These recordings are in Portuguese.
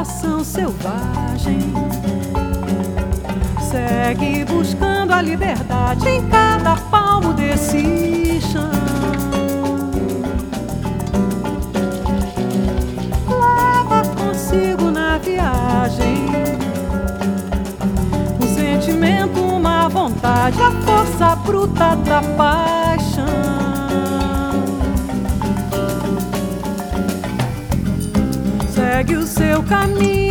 coração selvagem. Segue buscando a liberdade em cada palmo desse chão. Leva consigo na viagem um sentimento, uma vontade, a força bruta da paixão. Segue o seu caminho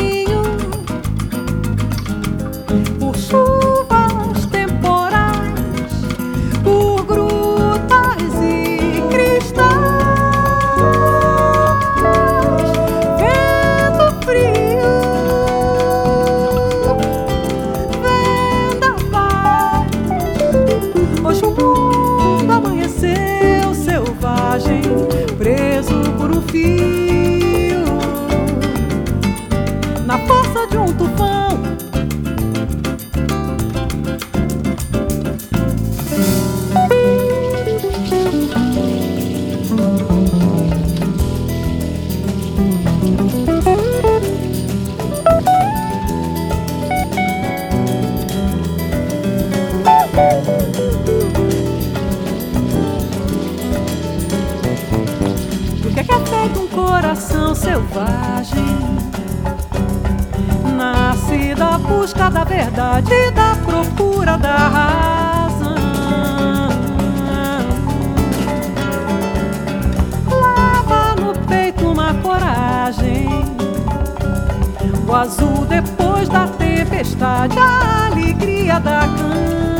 coração selvagem? nasce da busca da verdade, da procura da razão. Lava no peito uma coragem, o azul depois da tempestade, a alegria da canção.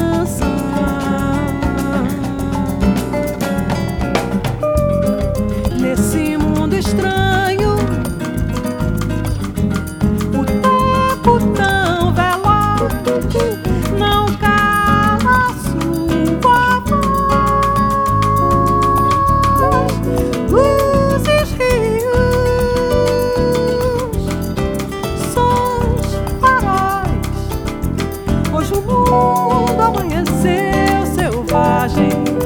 vejo o mundo amanhecer selvagem.